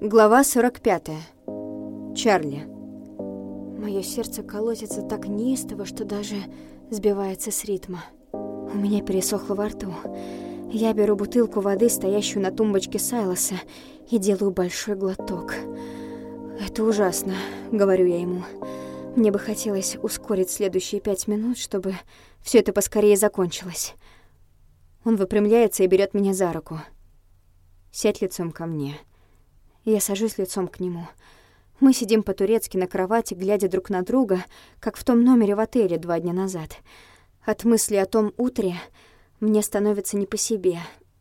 Глава 45. Чарли. Мое сердце колотится так неистово, что даже сбивается с ритма. У меня пересохло во рту. Я беру бутылку воды, стоящую на тумбочке Сайлоса, и делаю большой глоток. «Это ужасно», — говорю я ему. «Мне бы хотелось ускорить следующие пять минут, чтобы все это поскорее закончилось». Он выпрямляется и берет меня за руку. «Сядь лицом ко мне». Я сажусь лицом к нему. Мы сидим по-турецки на кровати, глядя друг на друга, как в том номере в отеле два дня назад. От мысли о том утре мне становится не по себе.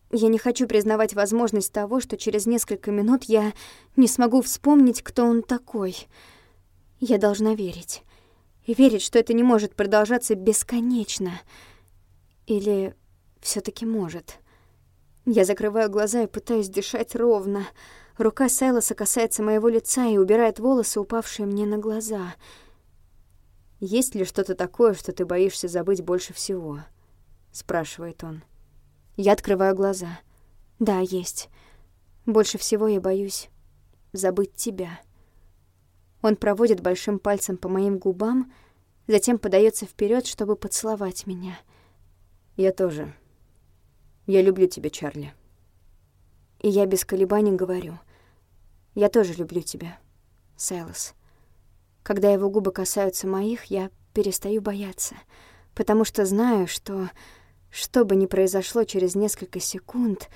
Я не хочу признавать возможность того, что через несколько минут я не смогу вспомнить, кто он такой. Я должна верить. Верить, что это не может продолжаться бесконечно. Или все таки может. Я закрываю глаза и пытаюсь дышать ровно — Рука Сайлоса касается моего лица и убирает волосы, упавшие мне на глаза. «Есть ли что-то такое, что ты боишься забыть больше всего?» — спрашивает он. Я открываю глаза. «Да, есть. Больше всего я боюсь забыть тебя». Он проводит большим пальцем по моим губам, затем подается вперед, чтобы поцеловать меня. «Я тоже. Я люблю тебя, Чарли». И я без колебаний говорю. Я тоже люблю тебя, Сайлос. Когда его губы касаются моих, я перестаю бояться, потому что знаю, что что бы ни произошло через несколько секунд,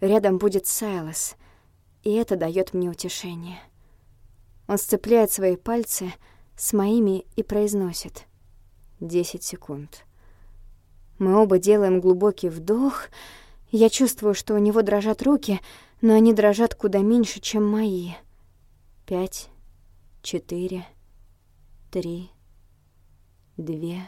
рядом будет Сайлос, и это дает мне утешение. Он сцепляет свои пальцы с моими и произносит «Десять секунд». Мы оба делаем глубокий вдох. Я чувствую, что у него дрожат руки — но они дрожат куда меньше, чем мои. Пять, четыре, три, две...